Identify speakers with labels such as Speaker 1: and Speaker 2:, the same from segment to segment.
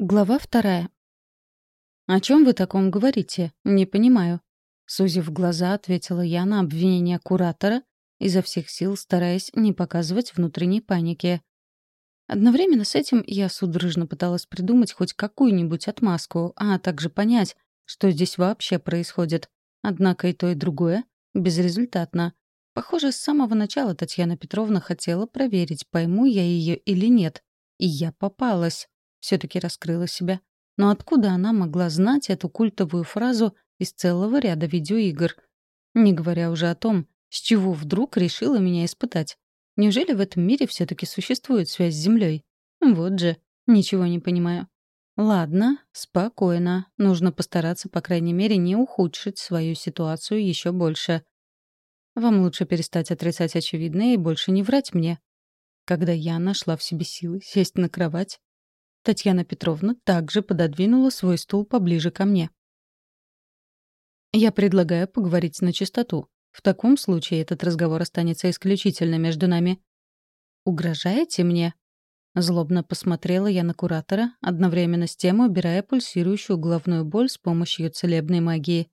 Speaker 1: Глава вторая. «О чем вы таком говорите? Не понимаю». Сузив глаза, ответила я на обвинение куратора, изо всех сил стараясь не показывать внутренней паники. Одновременно с этим я судорожно пыталась придумать хоть какую-нибудь отмазку, а также понять, что здесь вообще происходит. Однако и то, и другое безрезультатно. Похоже, с самого начала Татьяна Петровна хотела проверить, пойму я ее или нет. И я попалась все таки раскрыла себя. Но откуда она могла знать эту культовую фразу из целого ряда видеоигр? Не говоря уже о том, с чего вдруг решила меня испытать. Неужели в этом мире все таки существует связь с Землей? Вот же, ничего не понимаю. Ладно, спокойно. Нужно постараться, по крайней мере, не ухудшить свою ситуацию еще больше. Вам лучше перестать отрицать очевидное и больше не врать мне. Когда я нашла в себе силы сесть на кровать, Татьяна Петровна также пододвинула свой стул поближе ко мне. «Я предлагаю поговорить на чистоту. В таком случае этот разговор останется исключительно между нами». «Угрожаете мне?» Злобно посмотрела я на куратора, одновременно с тем убирая пульсирующую головную боль с помощью целебной магии.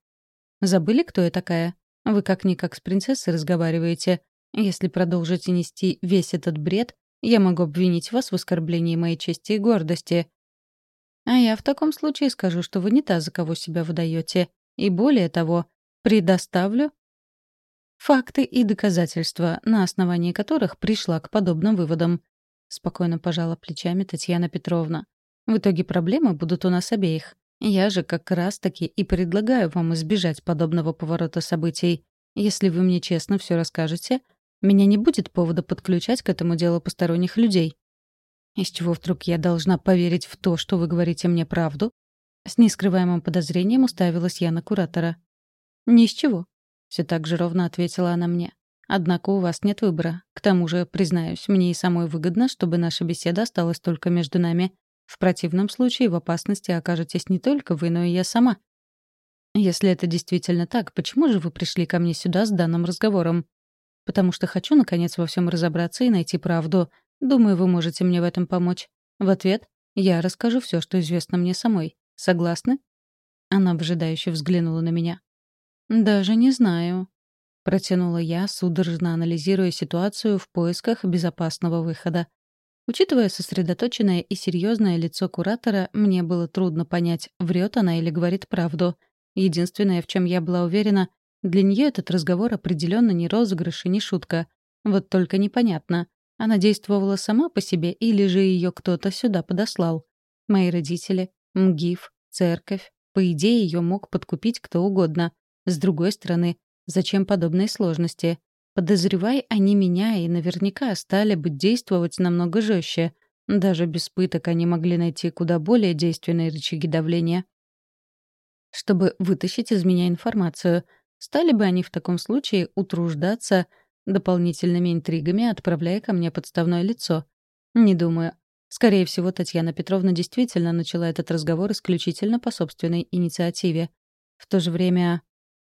Speaker 1: «Забыли, кто я такая? Вы как-никак с принцессой разговариваете. Если продолжите нести весь этот бред, я могу обвинить вас в оскорблении моей чести и гордости. А я в таком случае скажу, что вы не та, за кого себя выдаете. И более того, предоставлю факты и доказательства, на основании которых пришла к подобным выводам. Спокойно пожала плечами Татьяна Петровна. В итоге проблемы будут у нас обеих. Я же как раз-таки и предлагаю вам избежать подобного поворота событий. Если вы мне честно все расскажете — меня не будет повода подключать к этому делу посторонних людей. Из чего вдруг я должна поверить в то, что вы говорите мне правду? С нескрываемым подозрением уставилась я на куратора. «Ни с чего», — все так же ровно ответила она мне. «Однако у вас нет выбора. К тому же, признаюсь, мне и самой выгодно, чтобы наша беседа осталась только между нами. В противном случае в опасности окажетесь не только вы, но и я сама». «Если это действительно так, почему же вы пришли ко мне сюда с данным разговором?» Потому что хочу, наконец, во всем разобраться и найти правду. Думаю, вы можете мне в этом помочь. В ответ я расскажу все, что известно мне самой. Согласны?» Она выжидающе взглянула на меня. «Даже не знаю», — протянула я, судорожно анализируя ситуацию в поисках безопасного выхода. Учитывая сосредоточенное и серьезное лицо куратора, мне было трудно понять, врет она или говорит правду. Единственное, в чем я была уверена, для нее этот разговор определенно не розыгрыш и не шутка. Вот только непонятно, она действовала сама по себе или же ее кто-то сюда подослал. Мои родители, МГИФ, церковь. По идее, ее мог подкупить кто угодно. С другой стороны, зачем подобные сложности? Подозревай они меня, и наверняка стали бы действовать намного жестче. Даже без пыток они могли найти куда более действенные рычаги давления. Чтобы вытащить из меня информацию — Стали бы они в таком случае утруждаться дополнительными интригами, отправляя ко мне подставное лицо? Не думаю. Скорее всего, Татьяна Петровна действительно начала этот разговор исключительно по собственной инициативе. В то же время,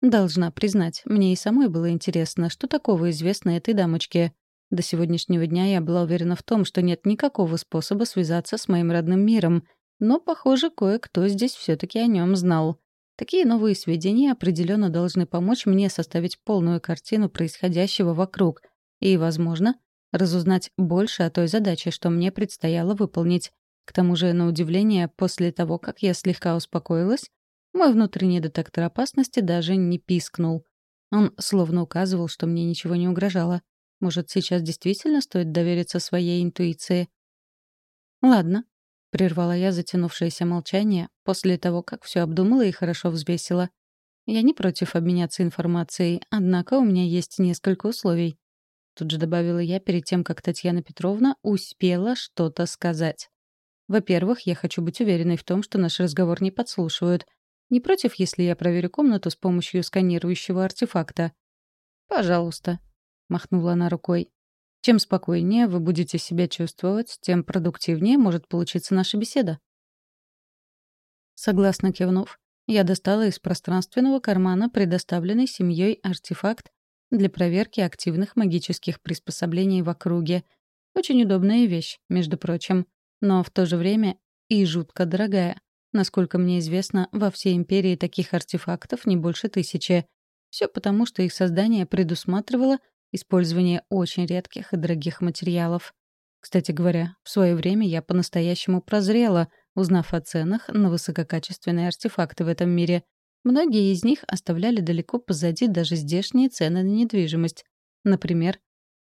Speaker 1: должна признать, мне и самой было интересно, что такого известно этой дамочке. До сегодняшнего дня я была уверена в том, что нет никакого способа связаться с моим родным миром, но, похоже, кое-кто здесь все таки о нем знал. Такие новые сведения определенно должны помочь мне составить полную картину происходящего вокруг и, возможно, разузнать больше о той задаче, что мне предстояло выполнить. К тому же, на удивление, после того, как я слегка успокоилась, мой внутренний детектор опасности даже не пискнул. Он словно указывал, что мне ничего не угрожало. Может, сейчас действительно стоит довериться своей интуиции? Ладно, — прервала я затянувшееся молчание после того, как все обдумала и хорошо взвесила. «Я не против обменяться информацией, однако у меня есть несколько условий». Тут же добавила я перед тем, как Татьяна Петровна успела что-то сказать. «Во-первых, я хочу быть уверенной в том, что наш разговор не подслушивают. Не против, если я проверю комнату с помощью сканирующего артефакта?» «Пожалуйста», — махнула она рукой. Чем спокойнее вы будете себя чувствовать, тем продуктивнее может получиться наша беседа. Согласно кивнув, я достала из пространственного кармана предоставленный семьей артефакт для проверки активных магических приспособлений в округе. Очень удобная вещь, между прочим. Но в то же время и жутко дорогая. Насколько мне известно, во всей империи таких артефактов не больше тысячи. Все потому, что их создание предусматривало использование очень редких и дорогих материалов. Кстати говоря, в свое время я по-настоящему прозрела, узнав о ценах на высококачественные артефакты в этом мире. Многие из них оставляли далеко позади даже здешние цены на недвижимость. Например,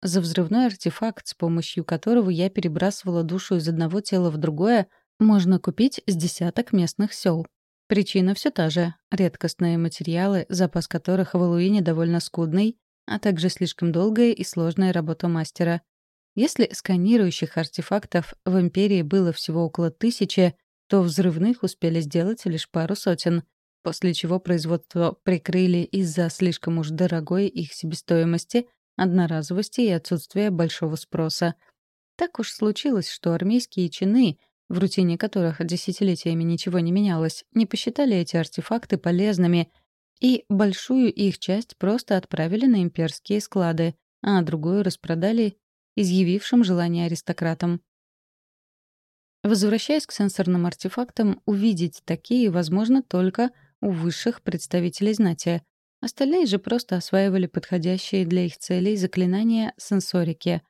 Speaker 1: за взрывной артефакт, с помощью которого я перебрасывала душу из одного тела в другое, можно купить с десяток местных сел. Причина все та же — редкостные материалы, запас которых в Алуине довольно скудный, а также слишком долгая и сложная работа мастера. Если сканирующих артефактов в Империи было всего около тысячи, то взрывных успели сделать лишь пару сотен, после чего производство прикрыли из-за слишком уж дорогой их себестоимости, одноразовости и отсутствия большого спроса. Так уж случилось, что армейские чины, в рутине которых десятилетиями ничего не менялось, не посчитали эти артефакты полезными, и большую их часть просто отправили на имперские склады, а другую распродали изъявившим желание аристократам. Возвращаясь к сенсорным артефактам, увидеть такие возможно только у высших представителей знати. Остальные же просто осваивали подходящие для их целей заклинания сенсорики.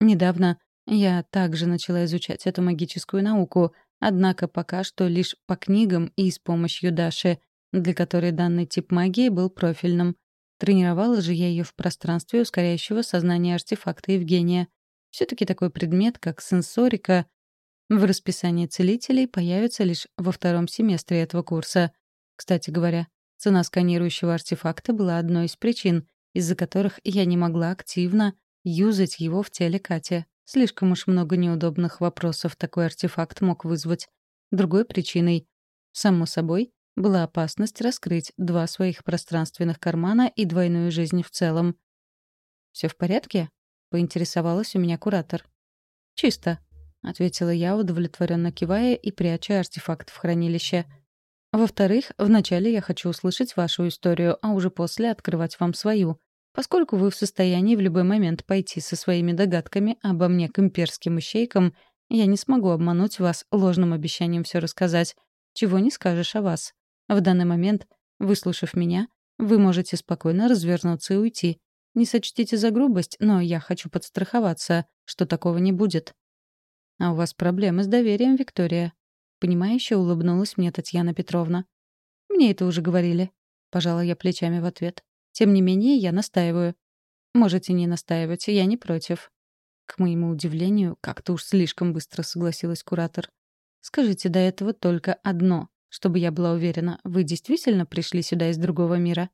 Speaker 1: Недавно я также начала изучать эту магическую науку, однако пока что лишь по книгам и с помощью Даши, для которой данный тип магии был профильным. Тренировала же я ее в пространстве ускоряющего сознания артефакта Евгения. все таки такой предмет, как сенсорика, в расписании целителей появится лишь во втором семестре этого курса. Кстати говоря, цена сканирующего артефакта была одной из причин, из-за которых я не могла активно юзать его в теле Кати. Слишком уж много неудобных вопросов такой артефакт мог вызвать. Другой причиной, само собой, была опасность раскрыть два своих пространственных кармана и двойную жизнь в целом. Все в порядке?» — поинтересовалась у меня куратор. «Чисто», — ответила я, удовлетворенно кивая и пряча артефакт в хранилище. «Во-вторых, вначале я хочу услышать вашу историю, а уже после открывать вам свою, поскольку вы в состоянии в любой момент пойти со своими догадками обо мне к имперским ищейкам, я не смогу обмануть вас ложным обещанием все рассказать, чего не скажешь о вас. В данный момент, выслушав меня, вы можете спокойно развернуться и уйти. Не сочтите за грубость, но я хочу подстраховаться, что такого не будет. А у вас проблемы с доверием, Виктория. Понимающе улыбнулась мне Татьяна Петровна. Мне это уже говорили. Пожала я плечами в ответ. Тем не менее, я настаиваю. Можете не настаивать, я не против. К моему удивлению, как-то уж слишком быстро согласилась куратор. Скажите до этого только одно чтобы я была уверена, вы действительно пришли сюда из другого мира?»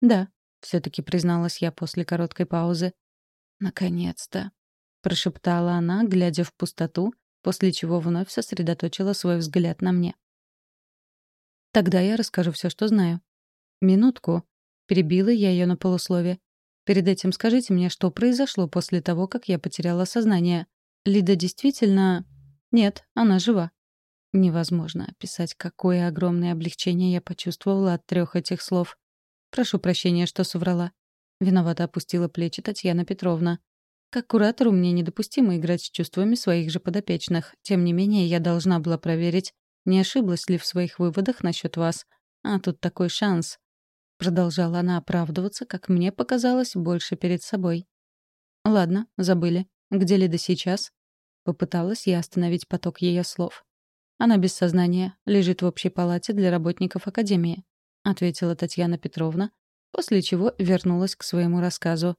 Speaker 1: «Да», — все-таки призналась я после короткой паузы. «Наконец-то», — прошептала она, глядя в пустоту, после чего вновь сосредоточила свой взгляд на мне. «Тогда я расскажу все, что знаю». «Минутку», — перебила я ее на полуслове. «Перед этим скажите мне, что произошло после того, как я потеряла сознание. Лида действительно...» «Нет, она жива. Невозможно описать, какое огромное облегчение я почувствовала от трех этих слов. Прошу прощения, что соврала. Виновато опустила плечи Татьяна Петровна. Как куратору мне недопустимо играть с чувствами своих же подопечных. Тем не менее, я должна была проверить, не ошиблась ли в своих выводах насчет вас. А тут такой шанс. Продолжала она оправдываться, как мне показалось, больше перед собой. «Ладно, забыли. Где Лида сейчас?» Попыталась я остановить поток ее слов. Она без сознания, лежит в общей палате для работников Академии», — ответила Татьяна Петровна, после чего вернулась к своему рассказу.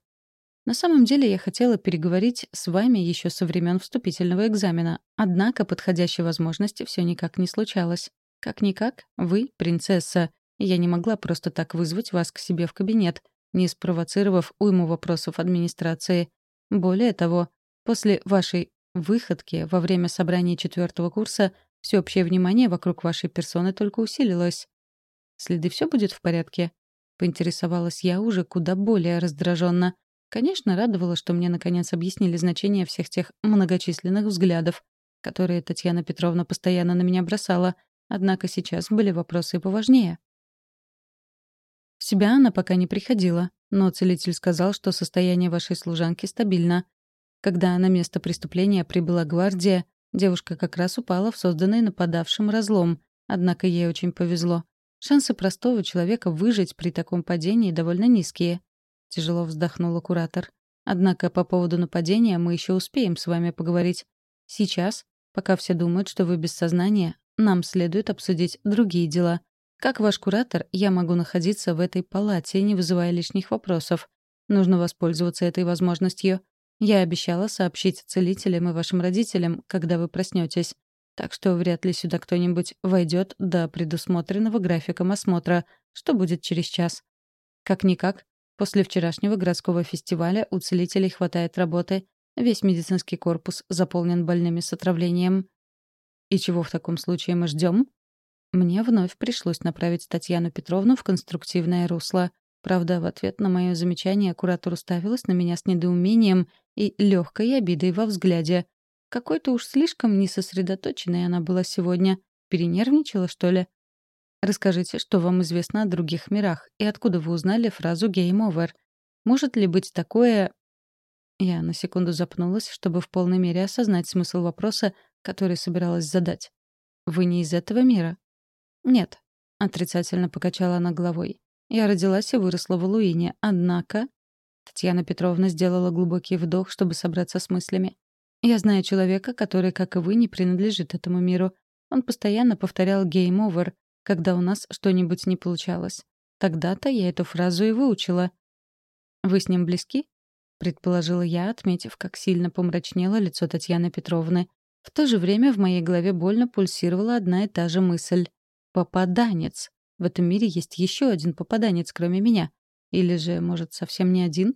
Speaker 1: «На самом деле я хотела переговорить с вами еще со времен вступительного экзамена, однако подходящей возможности все никак не случалось. Как-никак, вы — принцесса, я не могла просто так вызвать вас к себе в кабинет, не спровоцировав уйму вопросов администрации. Более того, после вашей выходки во время собрания четвертого курса — Всеобщее внимание вокруг вашей персоны только усилилось. Следы все будет в порядке? Поинтересовалась я уже куда более раздраженно. Конечно, радовало, что мне наконец объяснили значение всех тех многочисленных взглядов, которые Татьяна Петровна постоянно на меня бросала, однако сейчас были вопросы поважнее. В себя она пока не приходила, но целитель сказал, что состояние вашей служанки стабильно. Когда на место преступления прибыла гвардия, Девушка как раз упала в созданный нападавшим разлом, однако ей очень повезло. Шансы простого человека выжить при таком падении довольно низкие. Тяжело вздохнула куратор. Однако по поводу нападения мы еще успеем с вами поговорить. Сейчас, пока все думают, что вы без сознания, нам следует обсудить другие дела. Как ваш куратор, я могу находиться в этой палате, не вызывая лишних вопросов. Нужно воспользоваться этой возможностью. Я обещала сообщить целителям и вашим родителям, когда вы проснетесь. Так что вряд ли сюда кто-нибудь войдет до предусмотренного графиком осмотра, что будет через час. Как-никак, после вчерашнего городского фестиваля у целителей хватает работы. Весь медицинский корпус заполнен больными с отравлением. И чего в таком случае мы ждем? Мне вновь пришлось направить Татьяну Петровну в конструктивное русло. Правда, в ответ на мое замечание куратор уставилась на меня с недоумением и легкой обидой во взгляде. Какой-то уж слишком несосредоточенной она была сегодня. Перенервничала, что ли? Расскажите, что вам известно о других мирах, и откуда вы узнали фразу «game over». Может ли быть такое... Я на секунду запнулась, чтобы в полной мере осознать смысл вопроса, который собиралась задать. «Вы не из этого мира?» «Нет», — отрицательно покачала она головой. «Я родилась и выросла в Луине, однако...» Татьяна Петровна сделала глубокий вдох, чтобы собраться с мыслями. Я знаю человека, который, как и вы, не принадлежит этому миру. Он постоянно повторял «game over», когда у нас что-нибудь не получалось. Тогда-то я эту фразу и выучила. «Вы с ним близки?» — предположила я, отметив, как сильно помрачнело лицо Татьяны Петровны. В то же время в моей голове больно пульсировала одна и та же мысль. «Попаданец! В этом мире есть еще один попаданец, кроме меня. Или же, может, совсем не один?»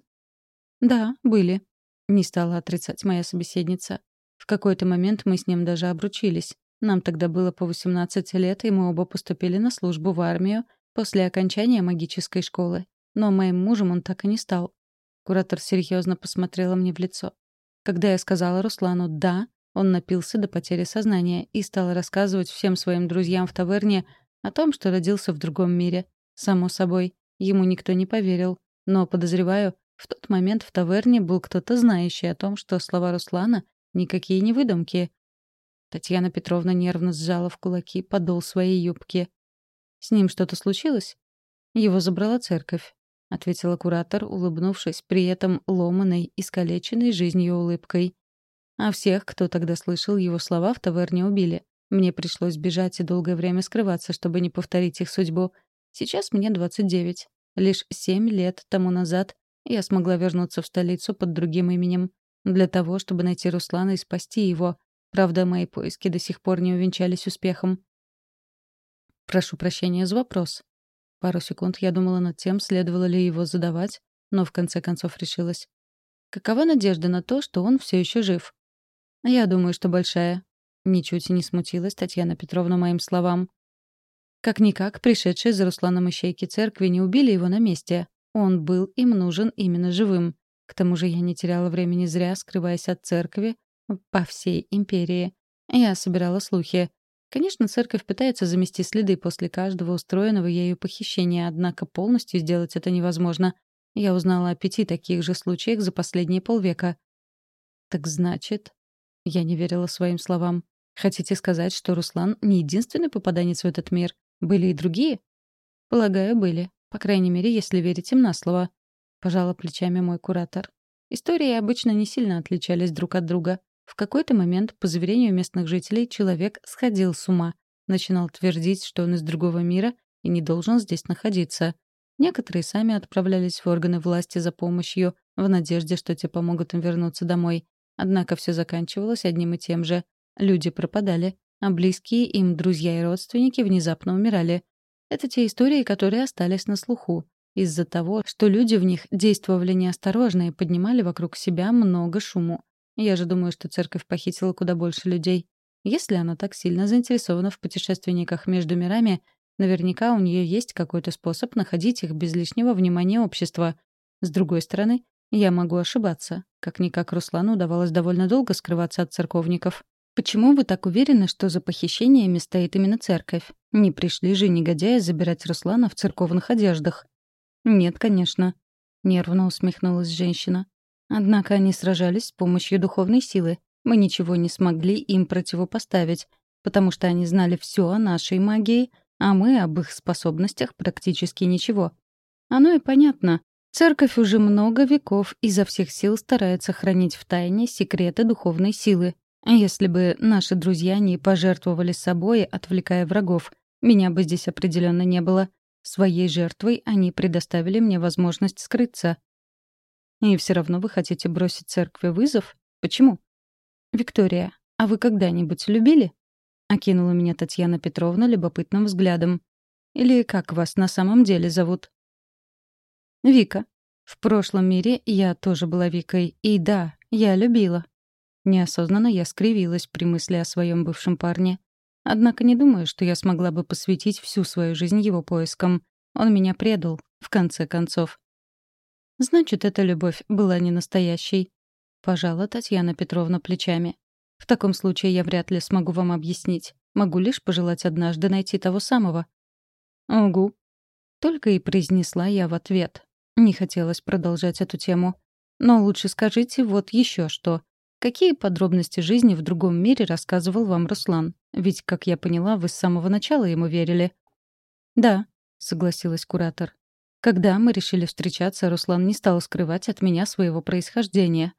Speaker 1: «Да, были», не стала отрицать моя собеседница. В какой-то момент мы с ним даже обручились. Нам тогда было по 18 лет, и мы оба поступили на службу в армию после окончания магической школы. Но моим мужем он так и не стал. Куратор серьезно посмотрела мне в лицо. Когда я сказала Руслану «да», он напился до потери сознания и стал рассказывать всем своим друзьям в таверне о том, что родился в другом мире. Само собой, ему никто не поверил. Но, подозреваю, в тот момент в таверне был кто-то знающий о том, что слова Руслана — никакие не выдумки. Татьяна Петровна нервно сжала в кулаки подол своей юбки. «С ним что-то случилось?» «Его забрала церковь», — ответила куратор, улыбнувшись при этом ломаной, искалеченной жизнью улыбкой. «А всех, кто тогда слышал его слова, в таверне убили. Мне пришлось бежать и долгое время скрываться, чтобы не повторить их судьбу. Сейчас мне 29. Лишь семь лет тому назад я смогла вернуться в столицу под другим именем. Для того, чтобы найти Руслана и спасти его. Правда, мои поиски до сих пор не увенчались успехом. Прошу прощения за вопрос. Пару секунд я думала над тем, следовало ли его задавать, но в конце концов решилась. Какова надежда на то, что он все еще жив? Я думаю, что большая. Ничуть не смутилась Татьяна Петровна моим словам. Как-никак, пришедшие за Русланом ищейки церкви не убили его на месте, он был им нужен именно живым. К тому же я не теряла времени зря, скрываясь от церкви по всей империи. Я собирала слухи. Конечно, церковь пытается замести следы после каждого устроенного ею похищения, однако полностью сделать это невозможно. Я узнала о пяти таких же случаях за последние полвека. Так значит... Я не верила своим словам. Хотите сказать, что Руслан не единственный попаданец в этот мир? Были и другие? Полагаю, были. По крайней мере, если верить им на слово. Пожала плечами мой куратор. Истории обычно не сильно отличались друг от друга. В какой-то момент, по заверению местных жителей, человек сходил с ума. Начинал твердить, что он из другого мира и не должен здесь находиться. Некоторые сами отправлялись в органы власти за помощью, в надежде, что те помогут им вернуться домой. Однако все заканчивалось одним и тем же. Люди пропадали, а близкие им друзья и родственники внезапно умирали. Это те истории, которые остались на слуху. Из-за того, что люди в них действовали неосторожно и поднимали вокруг себя много шуму. Я же думаю, что церковь похитила куда больше людей. Если она так сильно заинтересована в путешественниках между мирами, наверняка у нее есть какой-то способ находить их без лишнего внимания общества. С другой стороны, я могу ошибаться. Как-никак Руслану удавалось довольно долго скрываться от церковников. Почему вы так уверены, что за похищениями стоит именно церковь? Не пришли же негодяи забирать Руслана в церковных одеждах? Нет, конечно. Нервно усмехнулась женщина. Однако они сражались с помощью духовной силы. Мы ничего не смогли им противопоставить, потому что они знали все о нашей магии, а мы об их способностях практически ничего. Оно и понятно. Церковь уже много веков изо всех сил старается хранить в тайне секреты духовной силы. Если бы наши друзья не пожертвовали собой, отвлекая врагов, меня бы здесь определенно не было. Своей жертвой они предоставили мне возможность скрыться. И все равно вы хотите бросить церкви вызов? Почему? Виктория, а вы когда-нибудь любили? Окинула меня Татьяна Петровна любопытным взглядом. Или как вас на самом деле зовут? Вика. В прошлом мире я тоже была Викой. И да, я любила. Неосознанно я скривилась при мысли о своем бывшем парне. Однако не думаю, что я смогла бы посвятить всю свою жизнь его поискам. Он меня предал, в конце концов. Значит, эта любовь была не настоящей. Пожала Татьяна Петровна плечами. В таком случае я вряд ли смогу вам объяснить. Могу лишь пожелать однажды найти того самого. Угу. Только и произнесла я в ответ. Не хотелось продолжать эту тему. Но лучше скажите вот еще что. Какие подробности жизни в другом мире рассказывал вам Руслан? Ведь, как я поняла, вы с самого начала ему верили. Да, согласилась куратор. Когда мы решили встречаться, Руслан не стал скрывать от меня своего происхождения.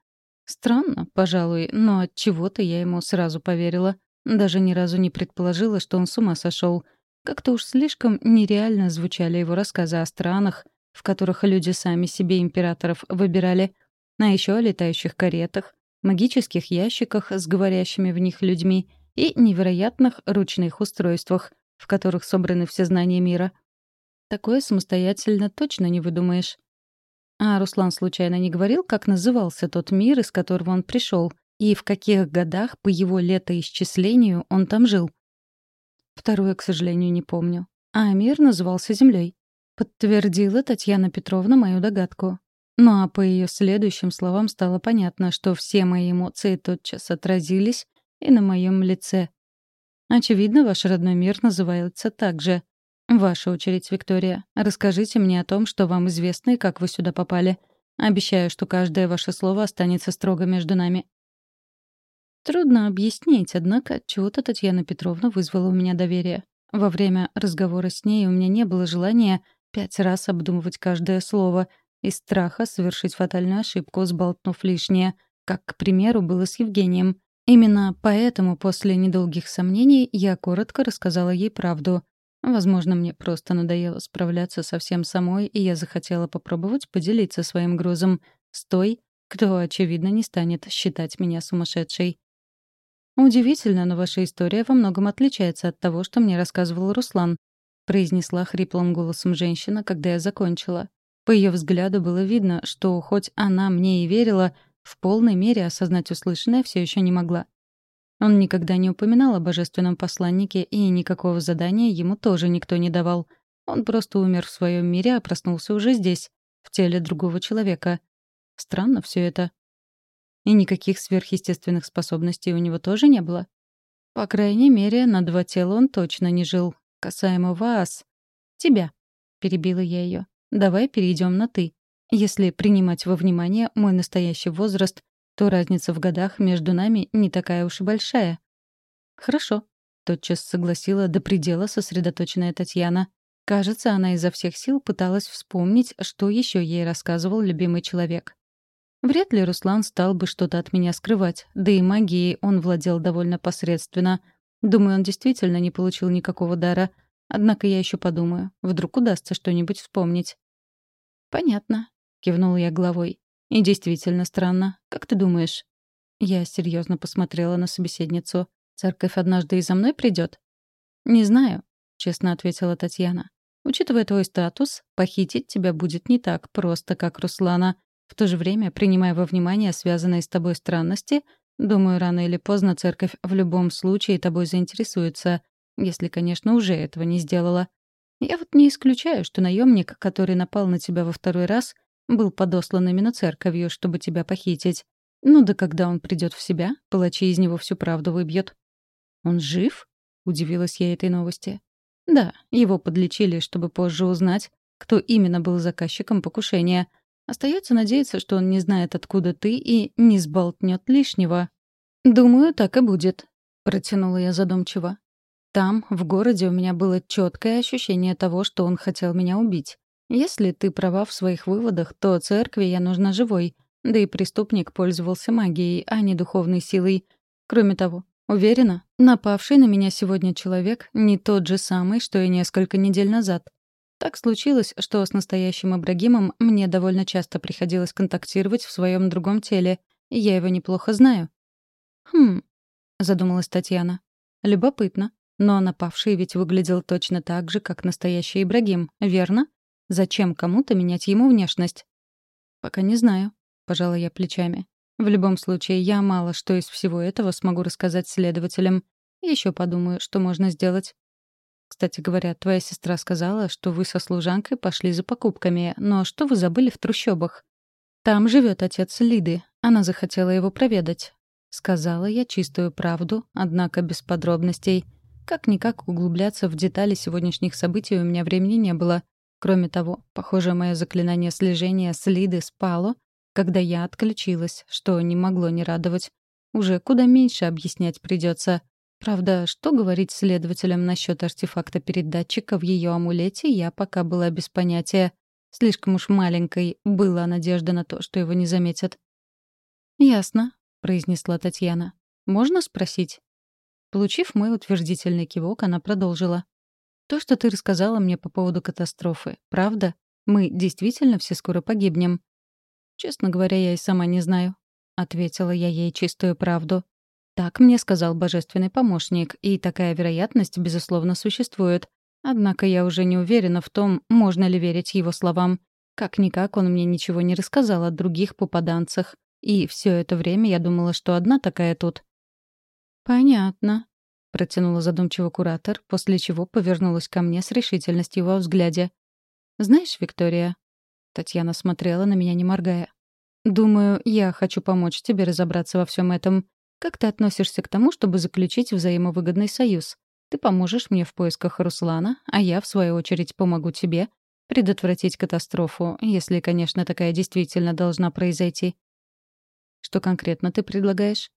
Speaker 1: Странно, пожалуй, но от чего-то я ему сразу поверила. Даже ни разу не предположила, что он с ума сошел. Как-то уж слишком нереально звучали его рассказы о странах, в которых люди сами себе императоров выбирали, а еще о летающих каретах, магических ящиках с говорящими в них людьми и невероятных ручных устройствах, в которых собраны все знания мира. Такое самостоятельно точно не выдумаешь. А Руслан случайно не говорил, как назывался тот мир, из которого он пришел, и в каких годах по его летоисчислению он там жил? Второе, к сожалению, не помню. А мир назывался Землей. Подтвердила Татьяна Петровна мою догадку. Ну а по ее следующим словам стало понятно, что все мои эмоции тотчас отразились и на моем лице. Очевидно, ваш родной мир называется так же. Ваша очередь, Виктория. Расскажите мне о том, что вам известно и как вы сюда попали. Обещаю, что каждое ваше слово останется строго между нами. Трудно объяснить, однако чего-то Татьяна Петровна вызвала у меня доверие. Во время разговора с ней у меня не было желания пять раз обдумывать каждое слово — из страха совершить фатальную ошибку, сболтнув лишнее, как, к примеру, было с Евгением. Именно поэтому после недолгих сомнений я коротко рассказала ей правду. Возможно, мне просто надоело справляться со всем самой, и я захотела попробовать поделиться своим грузом с той, кто, очевидно, не станет считать меня сумасшедшей. «Удивительно, но ваша история во многом отличается от того, что мне рассказывал Руслан», произнесла хриплым голосом женщина, когда я закончила. По ее взгляду было видно, что хоть она мне и верила, в полной мере осознать услышанное все еще не могла. Он никогда не упоминал о божественном посланнике, и никакого задания ему тоже никто не давал. Он просто умер в своем мире, а проснулся уже здесь, в теле другого человека. Странно все это. И никаких сверхъестественных способностей у него тоже не было. По крайней мере, на два тела он точно не жил. Касаемо вас. Тебя. Перебила я ее. Давай перейдем на «ты». Если принимать во внимание мой настоящий возраст, то разница в годах между нами не такая уж и большая. Хорошо, тотчас согласила до предела сосредоточенная Татьяна. Кажется, она изо всех сил пыталась вспомнить, что еще ей рассказывал любимый человек. Вряд ли Руслан стал бы что-то от меня скрывать, да и магией он владел довольно посредственно. Думаю, он действительно не получил никакого дара. Однако я еще подумаю, вдруг удастся что-нибудь вспомнить. «Понятно», — кивнула я головой. «И действительно странно. Как ты думаешь?» Я серьезно посмотрела на собеседницу. «Церковь однажды и за мной придет?» «Не знаю», — честно ответила Татьяна. «Учитывая твой статус, похитить тебя будет не так просто, как Руслана. В то же время, принимая во внимание связанные с тобой странности, думаю, рано или поздно церковь в любом случае тобой заинтересуется, если, конечно, уже этого не сделала. Я вот не исключаю, что наемник, который напал на тебя во второй раз, был подослан именно церковью, чтобы тебя похитить. Ну да когда он придет в себя, палачи из него всю правду выбьют. «Он жив?» — удивилась я этой новости. «Да, его подлечили, чтобы позже узнать, кто именно был заказчиком покушения. Остается надеяться, что он не знает, откуда ты, и не сболтнет лишнего». «Думаю, так и будет», — протянула я задумчиво. «Там, в городе, у меня было четкое ощущение того, что он хотел меня убить. Если ты права в своих выводах, то церкви я нужна живой, да и преступник пользовался магией, а не духовной силой. Кроме того, уверена, напавший на меня сегодня человек не тот же самый, что и несколько недель назад. Так случилось, что с настоящим Ибрагимом мне довольно часто приходилось контактировать в своем другом теле, и я его неплохо знаю. «Хм», — задумалась Татьяна. «Любопытно. Но напавший ведь выглядел точно так же, как настоящий Ибрагим, верно? Зачем кому-то менять ему внешность?» «Пока не знаю», — пожала я плечами. «В любом случае, я мало что из всего этого смогу рассказать следователям. Еще подумаю, что можно сделать. Кстати говоря, твоя сестра сказала, что вы со служанкой пошли за покупками, но что вы забыли в трущобах? Там живет отец Лиды. Она захотела его проведать. Сказала я чистую правду, однако без подробностей. Как-никак углубляться в детали сегодняшних событий у меня времени не было. Кроме того, похоже, мое заклинание слежения с Лиды спало, когда я отключилась, что не могло не радовать. Уже куда меньше объяснять придется. Правда, что говорить следователям насчет артефакта-передатчика в ее амулете, я пока была без понятия. Слишком уж маленькой была надежда на то, что его не заметят. «Ясно», — произнесла Татьяна. «Можно спросить?» Получив мой утвердительный кивок, она продолжила. «То, что ты рассказала мне по поводу катастрофы, правда? Мы действительно все скоро погибнем?» «Честно говоря, я и сама не знаю», — ответила я ей чистую правду. Так мне сказал божественный помощник, и такая вероятность, безусловно, существует. Однако я уже не уверена в том, можно ли верить его словам. Как-никак он мне ничего не рассказал о других попаданцах. И все это время я думала, что одна такая тут. «Понятно», — протянула задумчиво куратор, после чего повернулась ко мне с решительностью во взгляде. «Знаешь, Виктория...» Татьяна смотрела на меня, не моргая. «Думаю, я хочу помочь тебе разобраться во всем этом. Как ты относишься к тому, чтобы заключить взаимовыгодный союз? Ты поможешь мне в поисках Руслана, а я, в свою очередь, помогу тебе предотвратить катастрофу, если, конечно, такая действительно должна произойти. Что конкретно ты предлагаешь?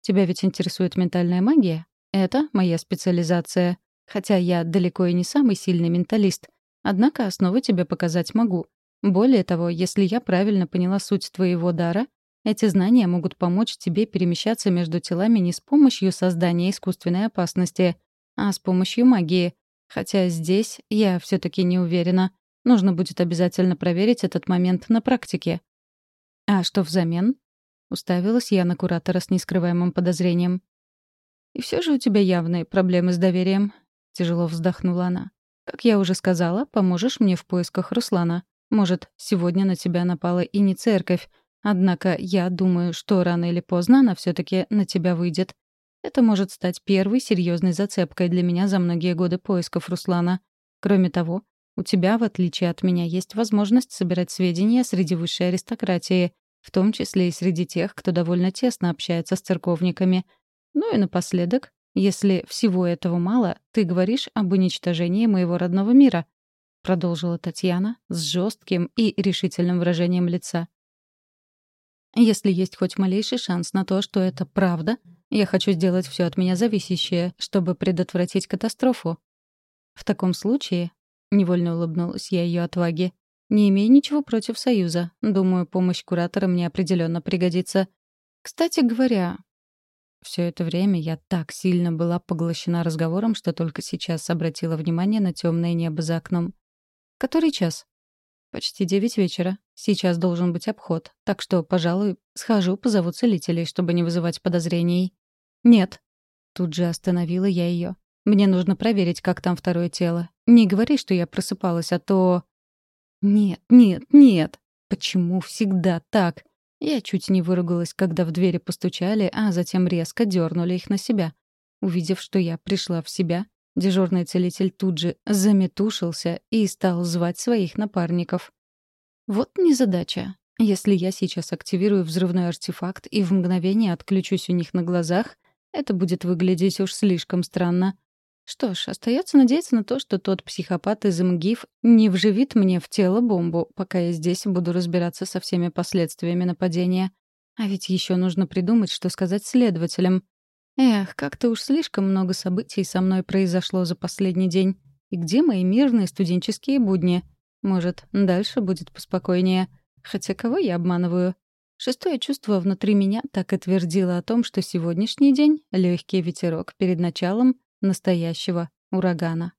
Speaker 1: Тебя ведь интересует ментальная магия? Это моя специализация. Хотя я далеко и не самый сильный менталист. Однако основы тебе показать могу. Более того, если я правильно поняла суть твоего дара, эти знания могут помочь тебе перемещаться между телами не с помощью создания искусственной опасности, а с помощью магии. Хотя здесь я все таки не уверена. Нужно будет обязательно проверить этот момент на практике. «А что взамен?» — уставилась я на куратора с нескрываемым подозрением. «И все же у тебя явные проблемы с доверием», — тяжело вздохнула она. «Как я уже сказала, поможешь мне в поисках Руслана. Может, сегодня на тебя напала и не церковь, Однако я думаю, что рано или поздно она все таки на тебя выйдет. Это может стать первой серьезной зацепкой для меня за многие годы поисков Руслана. Кроме того, у тебя, в отличие от меня, есть возможность собирать сведения среди высшей аристократии, в том числе и среди тех, кто довольно тесно общается с церковниками. Ну и напоследок, если всего этого мало, ты говоришь об уничтожении моего родного мира, продолжила Татьяна с жестким и решительным выражением лица. Если есть хоть малейший шанс на то, что это правда, я хочу сделать все от меня зависящее, чтобы предотвратить катастрофу. В таком случае, — невольно улыбнулась я ее отваге, — не имею ничего против Союза. Думаю, помощь куратора мне определенно пригодится. Кстати говоря, все это время я так сильно была поглощена разговором, что только сейчас обратила внимание на темное небо за окном. «Который час?» Почти девять вечера. Сейчас должен быть обход. Так что, пожалуй, схожу, позову целителей, чтобы не вызывать подозрений. Нет. Тут же остановила я ее. Мне нужно проверить, как там второе тело. Не говори, что я просыпалась, а то... Нет, нет, нет. Почему всегда так? Я чуть не выругалась, когда в двери постучали, а затем резко дернули их на себя. Увидев, что я пришла в себя, Дежурный целитель тут же заметушился и стал звать своих напарников. Вот незадача. Если я сейчас активирую взрывной артефакт и в мгновение отключусь у них на глазах, это будет выглядеть уж слишком странно. Что ж, остается надеяться на то, что тот психопат из МГИФ не вживит мне в тело бомбу, пока я здесь буду разбираться со всеми последствиями нападения. А ведь еще нужно придумать, что сказать следователям. Эх, как-то уж слишком много событий со мной произошло за последний день. И где мои мирные студенческие будни? Может, дальше будет поспокойнее. Хотя кого я обманываю? Шестое чувство внутри меня так и твердило о том, что сегодняшний день — легкий ветерок перед началом настоящего урагана.